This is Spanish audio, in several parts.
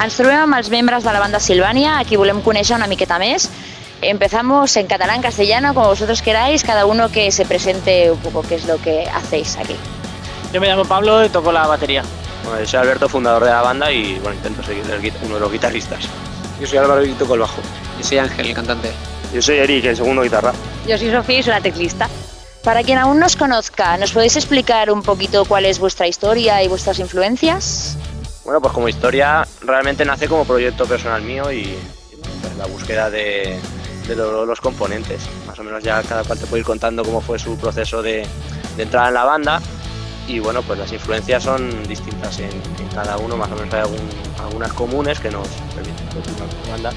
Ens trobem amb els membres de la banda Silvania, a qui volem conèixer una miqueta més. Empezamos en catalán, castellano, como vosotros queráis, cada uno que se presente un poco qué es lo que hacéis aquí. Yo me llamo Pablo y toco la batería. Bueno, yo soy Alberto, fundador de la banda y bueno, intento ser uno de los guitarristas. Yo soy Álvaro y toco el bajo. Yo soy Ángel, el cantante. Yo soy Eric, el segundo guitarra. Yo soy Sofía y soy la teclista. Para quien aún no os conozca, ¿nos podéis explicar un poquito cuál es vuestra historia y vuestras influencias? Bueno, pues como historia realmente nace como proyecto personal mío y, y, pues la búsqueda de, de lo- los componentes. Más o menos ya cada cual te puede ir contando cómo fue su proceso de, de entrar en la banda y bueno, pues las influencias son distintas en, en cada uno, más o menos hay algún- algunas comunes que nos permiten la banda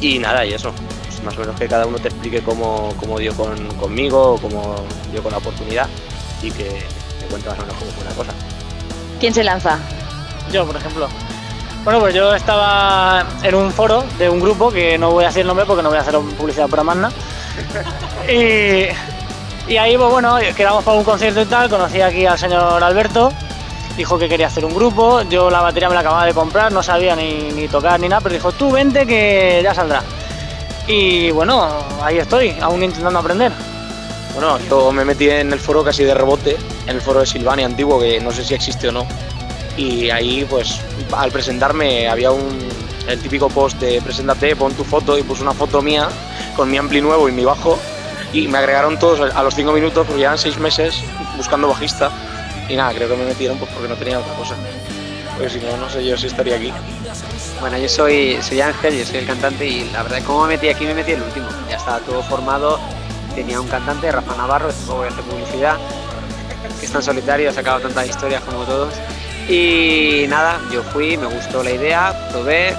y nada, y eso, pues más o menos que cada uno te explique cómo, cómo dio con, conmigo, cómo dio con la oportunidad y que te cuente más o menos cómo fue la cosa. ¿Quién se lanza? Yo, por ejemplo. Bueno, pues yo estaba en un foro de un grupo que no voy a decir el nombre porque no voy a hacer publicidad por Amanda. Y, y ahí, pues bueno, quedamos para un concierto y tal. Conocí aquí al señor Alberto. Dijo que quería hacer un grupo. Yo la batería me la acababa de comprar, no sabía ni, ni tocar ni nada, pero dijo, tú vente que ya saldrá. Y bueno, ahí estoy, aún intentando aprender. Bueno, yo me metí en el foro casi de rebote, en el foro de Silvania antiguo, que no sé si existe o no. Y ahí, pues, al presentarme había un, el típico post de preséntate, pon tu foto y puse una foto mía con mi ampli nuevo y mi bajo. Y me agregaron todos a los cinco minutos, porque llevan seis meses buscando bajista. Y nada, creo que me metieron pues porque no tenía otra cosa. Porque si no, no sé yo si estaría aquí. Bueno, yo soy, soy Ángel, yo soy el cantante y la verdad, ¿cómo me metí aquí? Me metí el último. Ya estaba todo formado. Tenía un cantante, Rafa Navarro, tampoco voy a hacer publicidad, que es tan solitario, ha sacado tantas historias como todos. Y nada, yo fui, me gustó la idea, probé,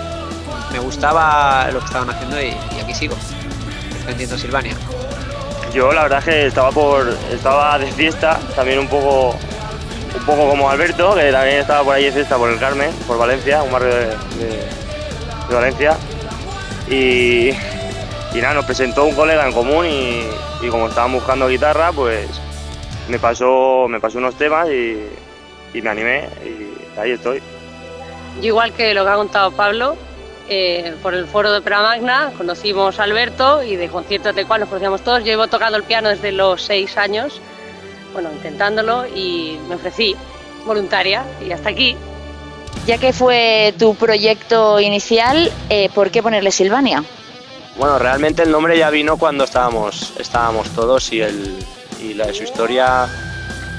me gustaba lo que estaban haciendo y, aquí sigo, defendiendo Silvania. Yo la verdad es que estaba por estaba de fiesta, también un poco un poco como Alberto, que también estaba por ahí de fiesta por el Carmen, por Valencia, un barrio de, de- de Valencia. Y, y nada, nos presentó un colega en común y, y como estaban buscando guitarra, pues me pasó, me pasó unos temas y, y me animé y ahí estoy. Yo igual que lo que ha contado Pablo, eh, por el foro de Magna conocimos a Alberto y de conciertos de cual nos conocíamos todos. Yo llevo tocando el piano desde los seis años, bueno, intentándolo y me ofrecí voluntaria y hasta aquí. Ya que fue tu proyecto inicial, eh, ¿por qué ponerle Silvania? Bueno, realmente el nombre ya vino cuando estábamos, estábamos todos y, el, y la, su historia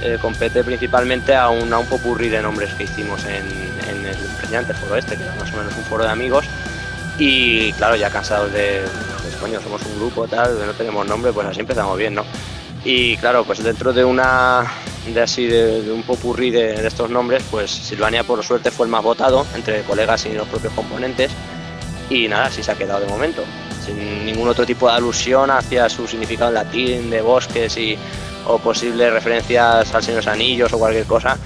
eh, compete principalmente a un, a popurrí de nombres que hicimos en, el preñante foro este, que era más o menos un foro de amigos. Y claro, ya cansados de, pues coño, somos un grupo tal, no tenemos nombre, pues así empezamos bien, ¿no? Y claro, pues dentro de una de así de, un popurrí de, de estos nombres, pues Silvania por suerte fue el más votado entre colegas y los propios componentes. Y nada, así se ha quedado de momento, sin ningún otro tipo de alusión hacia su significado latín, de bosques y, o posibles referencias al Señor Anillos o cualquier cosa.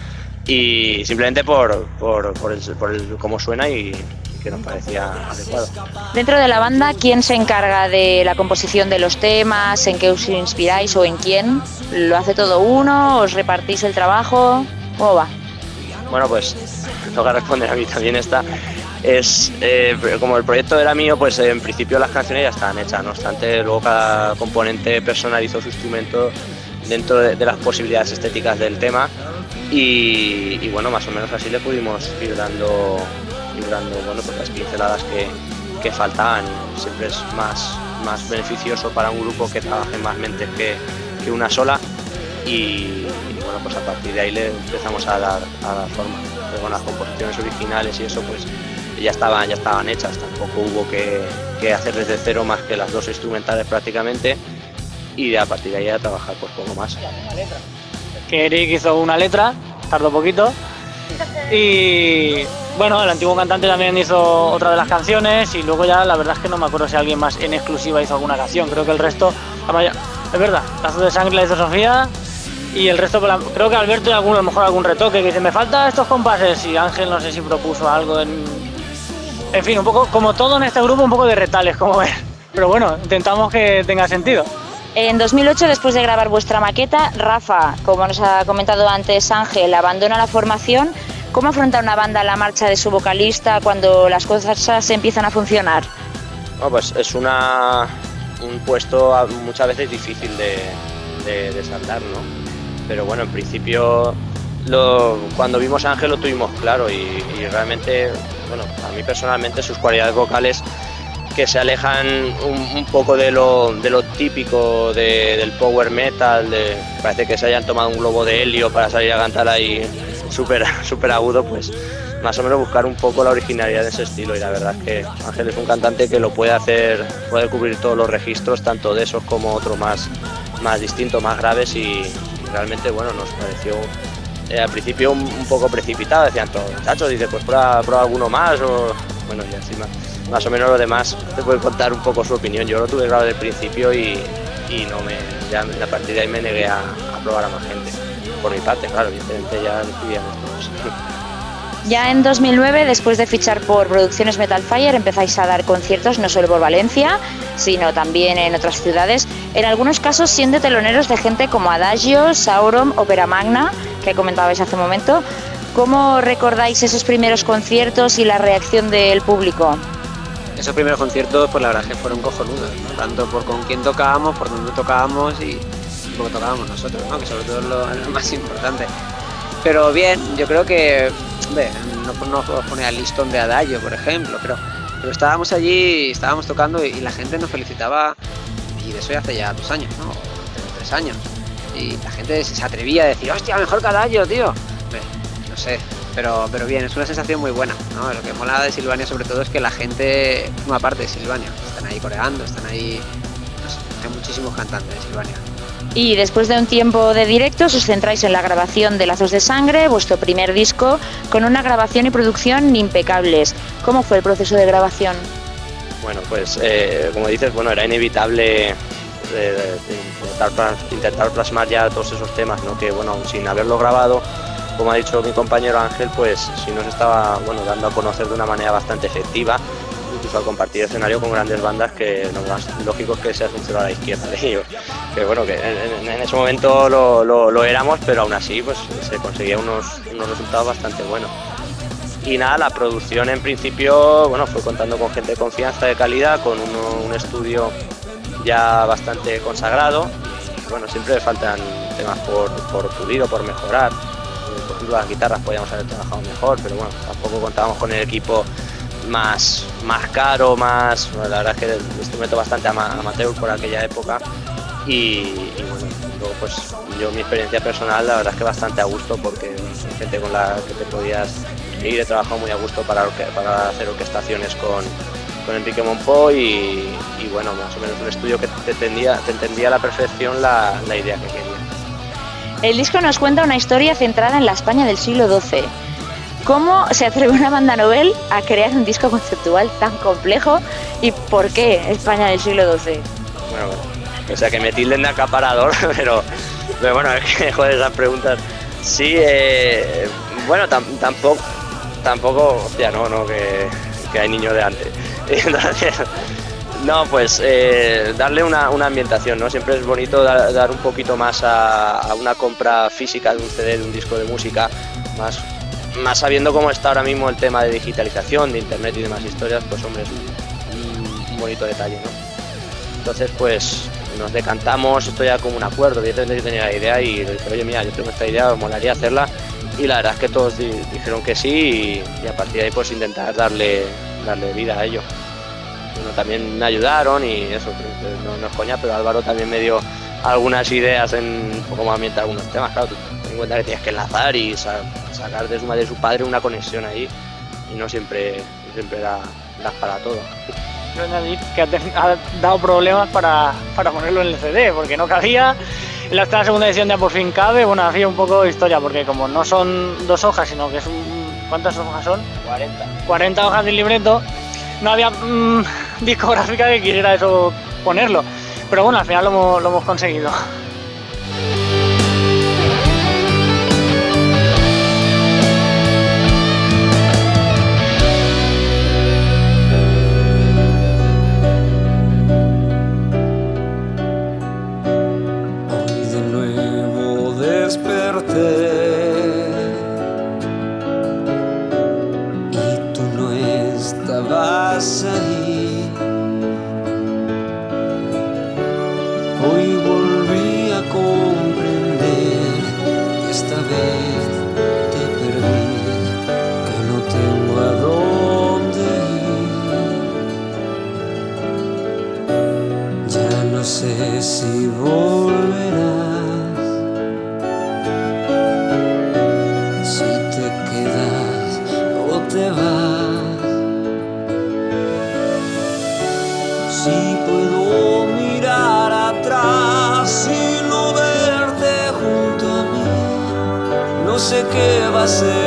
Y simplemente por, por, por, el, por el cómo suena y, y que nos parecía adecuado. Dentro de la banda, ¿quién se encarga de la composición de los temas? ¿En qué os inspiráis o en quién? ¿Lo hace todo uno? ¿Os repartís el trabajo? ¿Cómo va? Bueno, pues toca responder a mí también esta. Es eh, como el proyecto era mío, pues en principio las canciones ya estaban hechas, no obstante, luego cada componente personalizó su instrumento dentro de, las posibilidades estéticas del tema y, bueno, más o menos así le pudimos ir dando, ir dando bueno, pues las pinceladas que, faltaban. Siempre es más, más beneficioso para un grupo que trabaje más mentes que, que una sola y, bueno, pues a partir de ahí le empezamos a dar, a dar forma. Las composiciones originales y eso pues ya estaban, ya estaban hechas, tampoco hubo que hacer desde cero más que las dos instrumentales prácticamente y a partir de ahí a trabajar pues poco más. que Eric hizo una letra, tardó poquito. Y bueno, el antiguo cantante también hizo otra de las canciones y luego ya la verdad es que no me acuerdo si alguien más en exclusiva hizo alguna canción. Creo que el resto, es verdad, Lazo de Sangre la hizo Sofía y el resto, creo que Alberto y algún, a lo mejor algún retoque que dice, me falta estos compases y Ángel no sé si propuso algo en... En fin, un poco, como todo en este grupo, un poco de retales, como ver. Pero bueno, intentamos que tenga sentido. En 2008, después de grabar vuestra maqueta, Rafa, como nos ha comentado antes Ángel, abandona la formación ¿Cómo afronta una banda la marcha de su vocalista cuando las cosas empiezan a funcionar? pues es un puesto muchas veces difícil de, de, saltar, ¿no? Pero bueno, en principio cuando vimos a Ángel lo tuvimos claro y, realmente, bueno, a mí personalmente sus cualidades vocales que se alejan un, poco de lo, típico del power metal, de, parece que se hayan tomado un globo de helio para salir a cantar ahí súper super agudo, pues más o menos buscar un poco la originalidad de ese estilo. Y la verdad es que Ángel es un cantante que lo puede hacer, puede cubrir todos los registros, tanto de esos como otros más, más distintos, más graves. Y, realmente bueno, nos pareció eh, al principio un, poco precipitado, decían todos, muchachos, dice pues prueba, prueba alguno más o bueno y encima más o menos lo demás te puede contar un poco su opinión. Yo lo tuve claro desde el principio y, y no me, ya a partir de ahí me negué a, probar a más gente. Por mi parte, claro, evidentemente ya decidíamos todos. Ya en 2009, después de fichar por Producciones Metal Fire, empezáis a dar conciertos no solo por Valencia, sino también en otras ciudades, en algunos casos siendo teloneros de gente como Adagio, Sauron, Opera Magna, que comentabais hace un momento. ¿Cómo recordáis esos primeros conciertos y la reacción del público? Esos primeros conciertos, pues la verdad es que fueron cojonudos, tanto por con quién tocábamos, por dónde tocábamos y, por qué tocábamos nosotros, ¿no? que sobre todo es lo, más importante. Pero bien, yo creo que, no, no poner al listón de Adagio, por ejemplo, pero, estábamos allí, estábamos tocando y, la gente nos felicitaba, y de eso ya hace ya dos años, ¿no? tres años. Y la gente se atrevía a decir, hostia, mejor que Adagio, tío. no sé, pero, pero bien, es una sensación muy buena. ¿no? Lo que mola de Silvania sobre todo es que la gente forma parte de Silvania. Están ahí coreando, están ahí... hay muchísimos cantantes de Silvania. Y después de un tiempo de directos os centráis en la grabación de Lazos de Sangre, vuestro primer disco, con una grabación y producción impecables. ¿Cómo fue el proceso de grabación? Bueno, pues eh, como dices, bueno, era inevitable eh, intentar, intentar, plasmar ya todos esos temas, ¿no? que bueno, sin haberlo grabado como ha dicho mi compañero Ángel, pues sí nos estaba bueno, dando a conocer de una manera bastante efectiva, incluso al compartir escenario con grandes bandas que lo más lógico es que sea sincero a la izquierda de ellos. Que bueno, que en, ese momento lo, lo, éramos, pero aún así pues se conseguía unos, unos resultados bastante buenos. Y nada, la producción en principio, bueno, fue contando con gente de confianza, de calidad, con un estudio ya bastante consagrado. bueno, siempre faltan temas por, por pulir o por mejorar por ejemplo las guitarras podíamos haber trabajado mejor, pero bueno, tampoco contábamos con el equipo más, más caro, más, la verdad es que el instrumento bastante amateur por aquella época y, bueno, luego pues yo mi experiencia personal la verdad es que bastante a gusto porque gente con la que te podías ir, he trabajado muy a gusto para, para hacer orquestaciones con, con Enrique Monpó y, bueno, más o menos un estudio que te entendía, te entendía a la perfección la, la idea que quería. El disco nos cuenta una historia centrada en la España del siglo XII. ¿Cómo se atreve una banda novel a crear un disco conceptual tan complejo y por qué España del siglo XII? Bueno, o sea que me tilden de acaparador, pero, pero bueno, es que joder esas preguntas. Sí, eh, bueno, tampoco, tampoco, hostia, no, no, que, hay niños de antes. Entonces, no, pues eh, darle una, ambientación, ¿no? Siempre es bonito dar, un poquito más a, una compra física de un CD, de un disco de música, más, más sabiendo cómo está ahora mismo el tema de digitalización, de internet y demás historias, pues hombre, es un, bonito detalle, ¿no? Entonces, pues nos decantamos, esto ya como un acuerdo, evidentemente yo tenía la idea y le dije, oye, mira, yo tengo esta idea, molaría hacerla, y la verdad es que todos dijeron que sí y, a partir de ahí pues intentar darle, darle vida a ello también me ayudaron y eso, no, es coña, pero Álvaro también me dio algunas ideas en cómo ambientar algunos temas. Claro, ten en cuenta que tienes que enlazar y sacar de su madre y su padre una conexión ahí y no siempre, siempre da, para todo. Yo que ha, dado problemas para, para, ponerlo en el CD, porque no cabía. En la segunda edición ya por fin cabe. Bueno, hacía un poco de historia, porque como no son dos hojas, sino que es un. ¿Cuántas hojas son? 40. 40 hojas del libreto no había mm, discográfica que quisiera eso ponerlo. Pero bueno, al final lo hemos conseguido. Qué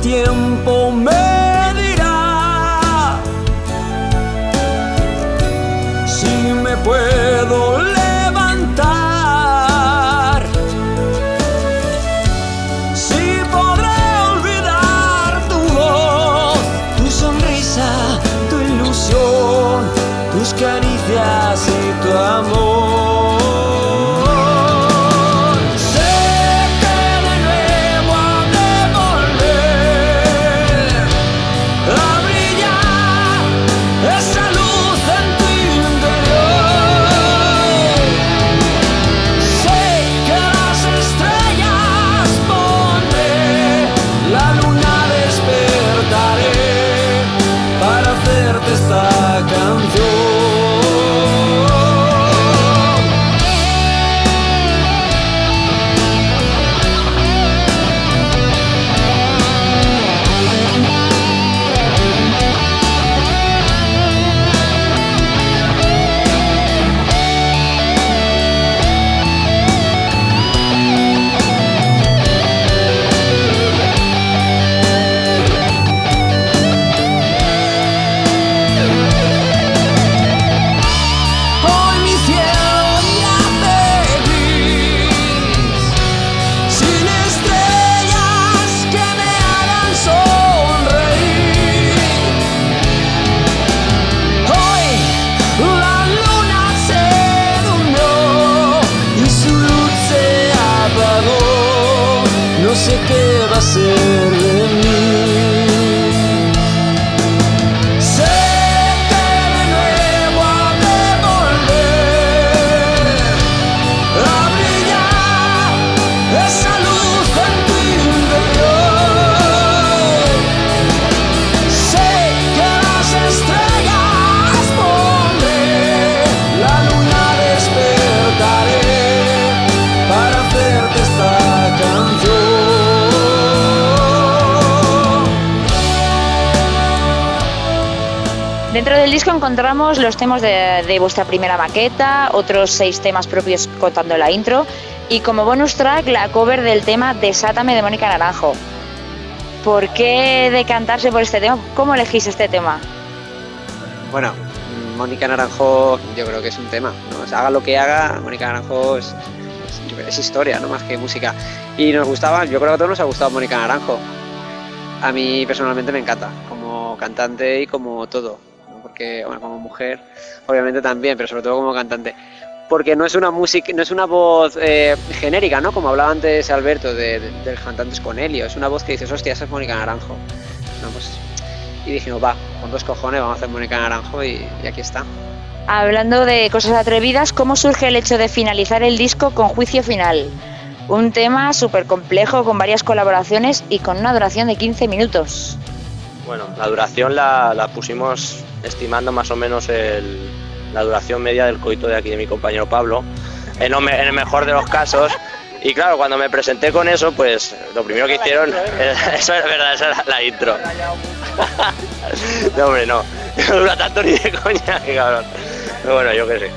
Solo disco encontramos los temas de, de vuestra primera maqueta, otros seis temas propios contando la intro y como bonus track la cover del tema Desátame de Mónica Naranjo. ¿Por qué decantarse por este tema? ¿Cómo elegís este tema? Bueno, Mónica Naranjo yo creo que es un tema. haga lo que haga, Mónica Naranjo es- es historia, no más que música. Y nos gustaba, yo creo que a todos nos ha gustado Mónica Naranjo. A mí personalmente me encanta, como cantante y como todo. Porque, bueno, como mujer, obviamente también, pero sobre todo como cantante. Porque no es una música, no es una voz eh, genérica, ¿no? Como hablaba antes Alberto de, de- del cantante Esconelio. Es una voz que dices, hostia, esa es Mónica Naranjo. No, pues, y dijimos, va, con dos cojones vamos a hacer Mónica Naranjo y, y aquí está. Hablando de cosas atrevidas, ¿cómo surge el hecho de finalizar el disco con Juicio Final? Un tema súper complejo con varias colaboraciones y con una duración de 15 minutos. Bueno, la duración la, la pusimos estimando más o menos el- la duración media del coito de aquí de mi compañero Pablo. En, el mejor de los casos, Y claro, cuando me presenté con eso, pues lo primero que hicieron, eso era verdad, esa era la intro. no, hombre, no, no dura tanto ni de coña, qué cabrón. Pero bueno, yo qué sé.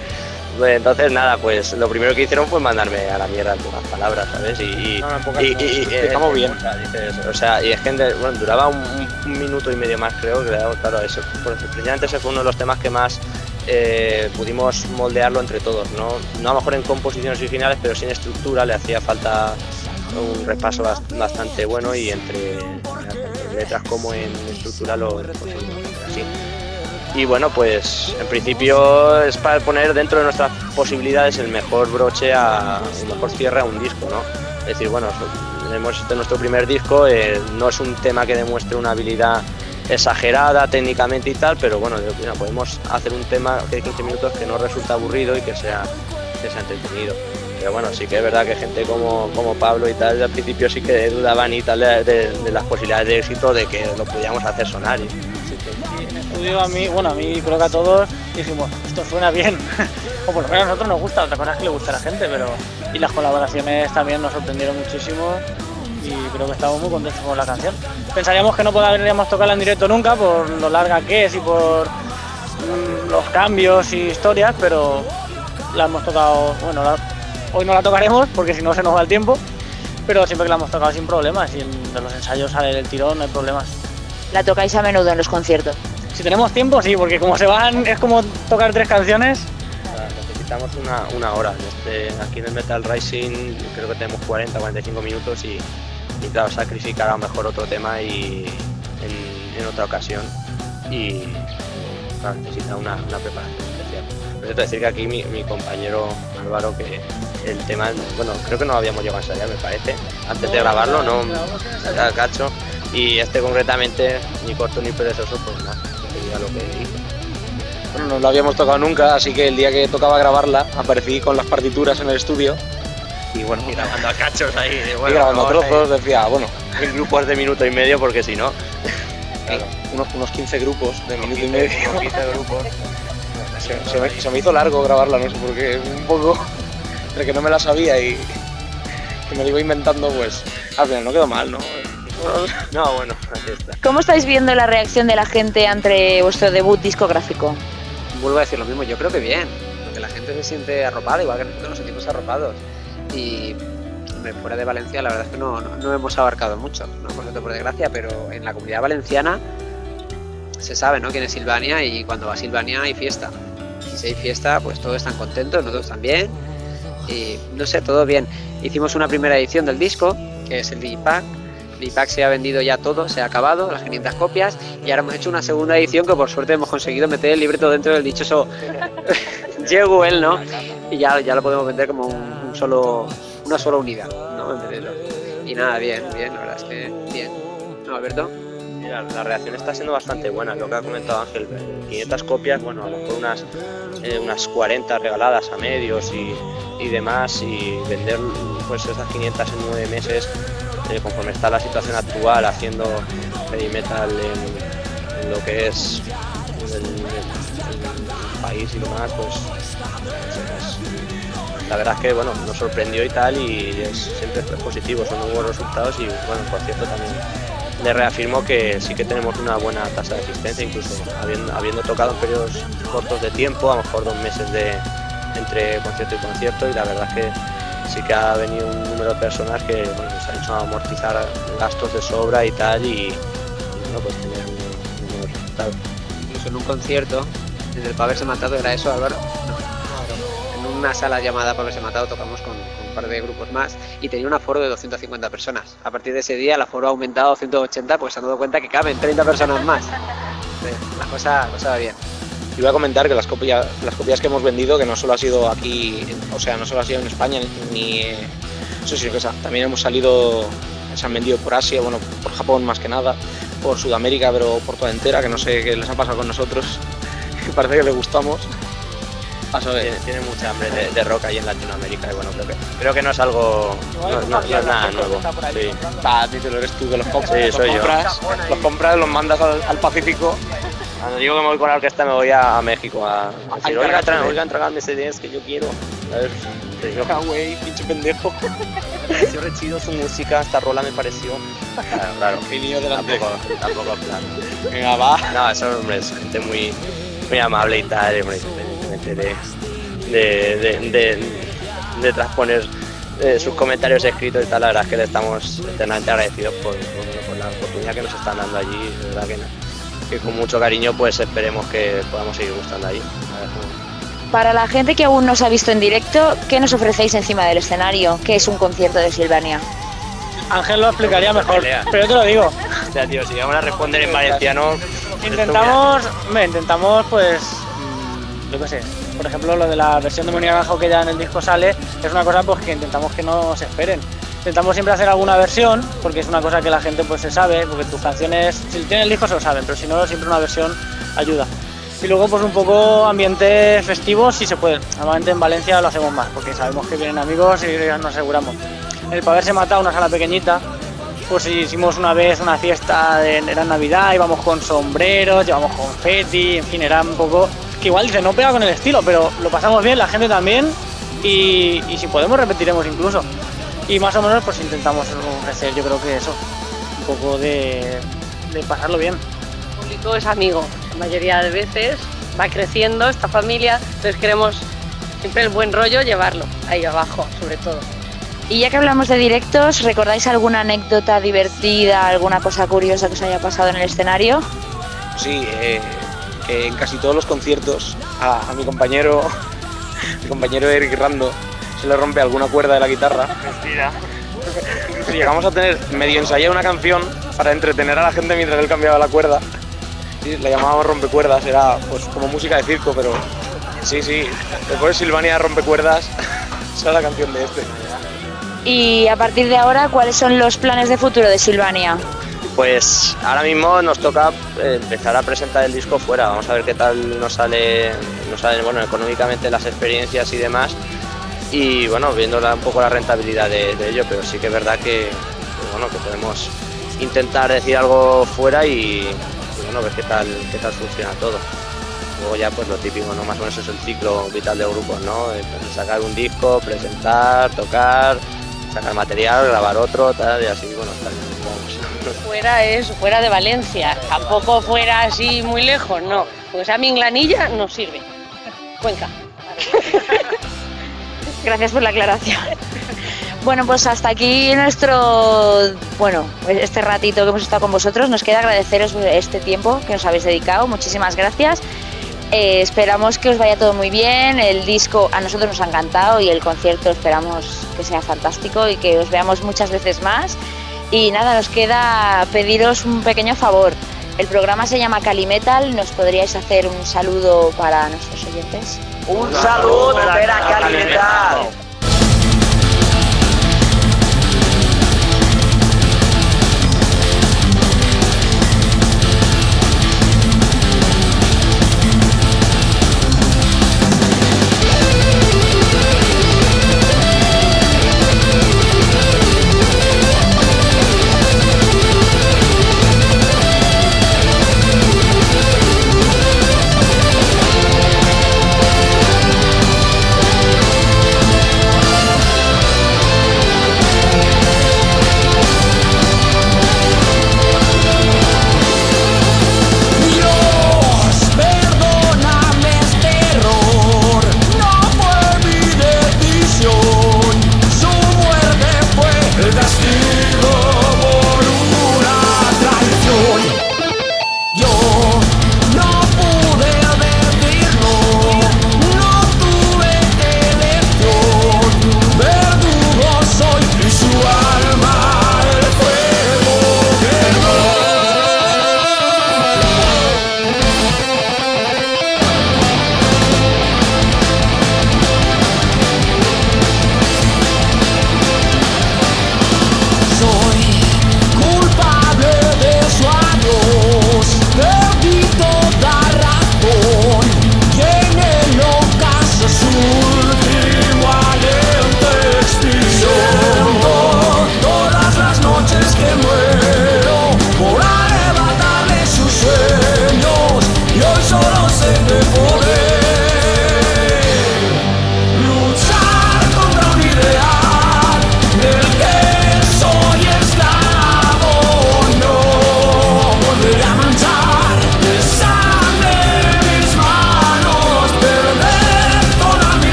Pues entonces nada, pues lo primero que hicieron fue mandarme a la mierda en pocas palabras, ¿sabes? Y, No, eh, bien. o sea, dices, o sea, y es que bueno, duraba un, un minuto y medio más, creo, que claro, eso, precisamente ese fue uno de los temas que más eh, pudimos moldearlo entre todos, ¿no? No a lo mejor en composiciones originales, pero sí en estructura le hacía falta un repaso bas- bastante bueno y entre, letras como en estructura lo conseguimos hacer así. Y bueno, pues en principio es para poner dentro de nuestras posibilidades el mejor broche, a, el mejor cierre a un disco, ¿no? Es decir, bueno, hemos este nuestro primer disco, eh, no es un tema que demuestre una habilidad exagerada técnicamente y tal, pero bueno, mira, podemos hacer un tema de 15 minutos que no resulta aburrido y que sea, que sea entretenido. Pero bueno, sí que es verdad que gente como, como Pablo y tal, al principio sí que dudaban y tal de, las posibilidades de éxito de que lo pudiéramos hacer sonar. Y en estudio a mí, bueno, a mí creo que a todos dijimos, esto suena bien. o por lo menos a nosotros nos gusta, otra cosa es que le gusta a la gente, pero... Y las colaboraciones también nos sorprendieron muchísimo y creo que estamos muy contentos con la canción. Pensaríamos que no podríamos tocarla en directo nunca por lo larga que es y por mm, los cambios y historias, pero la hemos tocado, bueno, hoy no la tocaremos porque si no se nos va el tiempo, pero siempre que la hemos tocado sin problemas y en, de los ensayos sale del tirón, no hay problemas. La tocáis a menudo en los conciertos. Si tenemos tiempo, sí, porque como se van, es como tocar tres canciones. Necesitamos una, una hora. Este, aquí en el Metal Rising creo que tenemos 40, 45 minutos y, y claro, sacrificar a lo mejor otro tema y en, en otra ocasión. Y claro, necesita una, una preparación especial. Por cierto, decir que aquí mi, mi compañero Álvaro, que el tema, bueno, creo que no lo habíamos llegado a ensayar, me parece, antes de grabarlo, no, cacho. Y este concretamente, ni corto ni perezoso, pues nada, seguía lo que hizo. Bueno, no lo habíamos tocado nunca, así que el día que tocaba grabarla aparecí con las partituras en el estudio y bueno, Y grabando a cachos ahí, de, y bueno, grabando trozos, decía, bueno, en grupos de minuto y medio porque si no Claro, unos, unos 15 grupos de minuto y medio. unos 15 grupos Se, se me, se me hizo largo grabarla, no sé por qué, un poco de que no me la sabía y que me la iba inventando, pues al final no quedó mal, ¿no? no bueno así está ¿Cómo estáis viendo la reacción de la gente ante vuestro debut discográfico? Vuelvo a decir lo mismo, yo creo que bien, porque la gente se siente arropada, igual que nosotros nos sentimos arropados. Y fuera de Valencia la verdad es que no, no, no hemos abarcado mucho, no por por desgracia, pero en la comunidad valenciana se sabe ¿no? quién es Silvania y cuando va a Silvania hay fiesta. Y si hay fiesta, pues todos están contentos, nosotros también. Y no sé, todo bien. Hicimos una primera edición del disco, que es el Digipack. El Digipack se ha vendido ya todo, se ha acabado, las 500 copias. Y ahora hemos hecho una segunda edición que por suerte hemos conseguido meter el libreto dentro del dichoso Jewel, ¿no? Y ya, ya lo podemos vender como un, solo, una sola unidad, ¿no? Y nada, bien, bien, la verdad es que bien. ¿No, Alberto? Mira, la reacción está siendo bastante buena lo que ha comentado Ángel 500 copias bueno a lo mejor unas eh, unas 40 regaladas a medios y, y demás y vender pues esas 500 en nueve meses eh, conforme está la situación actual haciendo heavy metal en, lo que es el, país y demás pues, pues, la verdad es que bueno nos sorprendió y tal y es, siempre es positivo son muy buenos resultados y bueno por cierto también le reafirmo que sí que tenemos una buena tasa de asistencia, incluso habiendo, habiendo tocado en periodos cortos de tiempo, a lo mejor dos meses de, entre concierto y concierto, y la verdad es que sí que ha venido un número de personas que bueno, nos ha hecho amortizar gastos de sobra y tal, y, bueno, pues tener un, un resultado. Incluso en un concierto, en el Paverse Matado, ¿era eso, Álvaro? No. En una sala llamada Paverse Matado tocamos con, un par de grupos más y tenía un aforo de 250 personas. A partir de ese día el aforo ha aumentado a 180, pues se han dado cuenta que caben 30 personas más. La cosa, la cosa va bien. Voy a comentar que las copias, las copias que hemos vendido, que no solo ha sido aquí, o sea, no solo ha sido en España, ni eh, eso sí, que sa- también hemos salido, se han vendido por Asia, bueno, por Japón más que nada, por Sudamérica, pero por toda entera, que no sé qué les ha pasado con nosotros, que parece que les gustamos. A saber. Tiene, tiene mucha hambre de, de rock ahí en Latinoamérica, y bueno, creo que, creo que no es algo, no, no- no es nada nuevo. Sí. Ah, título eres tú que los, comp- Sí, los soy yo. compras, los compras, los mandas al, al Pacífico. Cuando digo que me voy con la orquesta me voy a, a México a, a decir, oigan, tra eh. oigan, tragadme CDs que yo quiero. ¿sabes? Te digo, Ah, güey, pinche pendejo. me pareció re chido su música, esta rola me pareció. Claro, claro. Niño delante. Tampoco, tampoco, claro. Venga, va. No, son hombres, gente muy, muy amable y tal, hombre, independientemente de, de, de, de, de transponer eh, sus comentarios escritos y tal, la verdad es que le estamos eternamente agradecidos por, por- por la oportunidad que nos están dando allí, de verdad que, que con mucho cariño pues esperemos que podamos seguir gustando que- Para la gente que aún no os ha visto en directo, ¿qué nos ofrecéis encima del escenario? ¿Qué es un concierto de Silvania? Ángel lo explicaría mejor, pero yo te lo digo. Hostia, tío, si vamos a responder en valenciano... Intentamos, hombre, intentamos pues, mm, yo qué sé, por ejemplo lo de la versión de Mónica Gajo que ya en el disco sale, es una cosa pues que intentamos que no se esperen. Intentamos siempre hacer alguna versión, porque es una cosa que la gente pues se sabe, porque tus canciones, si tienen el disco se lo saben, pero si no, siempre una versión ayuda. Y luego pues un poco ambiente festivo si se puede. Normalmente en Valencia lo hacemos más, porque sabemos que vienen amigos y nos aseguramos. El Paverse Mata, una sala pequeñita, pues hicimos una vez una fiesta, de, era Navidad, íbamos con sombreros, llevamos confeti, en fin, era un poco... Que igual dice, no pega con el estilo, pero lo pasamos bien, la gente también, y si podemos repetiremos incluso. Y más o menos pues intentamos ofrecer, yo creo que eso, un poco de, de pasarlo bien. El público es amigo, la mayoría de veces va creciendo esta familia, entonces queremos siempre el buen rollo llevarlo ahí abajo, sobre todo. Y ya que hablamos de directos, ¿recordáis alguna anécdota divertida, alguna cosa curiosa que os haya pasado en el escenario? Sí, eh, que en casi todos los conciertos a, a mi compañero, mi compañero Eric Rando, se le rompe alguna cuerda de la guitarra. Incluso llegamos a tener medio ensayar una canción para entretener a la gente mientras él cambiaba la cuerda. Sí, la llamábamos rompecuerdas, era pues como música de circo, pero sí, sí. Después Silvania rompecuerdas, esa es la canción de este. Y a partir de ahora, ¿cuáles son los planes de futuro de Silvania? Pues ahora mismo nos toca eh, empezar a presentar el disco fuera. Vamos a ver qué tal nos sale, nos sale bueno, económicamente las experiencias y demás. Y bueno, viendo la- un poco la rentabilidad de, de ello, pero sí que es verdad que, que, bueno, que podemos intentar decir algo fuera y, y, bueno, ver qué tal, qué tal funciona todo. Luego ya pues lo típico, ¿no? Más o menos es el ciclo vital de grupos, ¿no? Eh, Sacar un disco, presentar, tocar, sacar material, grabar otro, tal, y así, bueno, vamos. Fuera es fuera de Valencia, tampoco fuera así muy lejos, no. Porque esa minglanilla no sirve. Cuenca. Gracias por la aclaración. Bueno, pues hasta aquí nuestro, bueno, este ratito que hemos estado con vosotros. Nos queda agradeceros este tiempo que nos habéis dedicado. Muchísimas gracias. Eh, esperamos que os vaya todo muy bien. El disco a nosotros nos ha encantado y el concierto esperamos que sea fantástico y que os veamos muchas veces más. Y nada, nos queda pediros un pequeño favor. El programa se llama Calimetal. ¿Nos podríais hacer un saludo para nuestros oyentes? Un saludo per a Calimetal.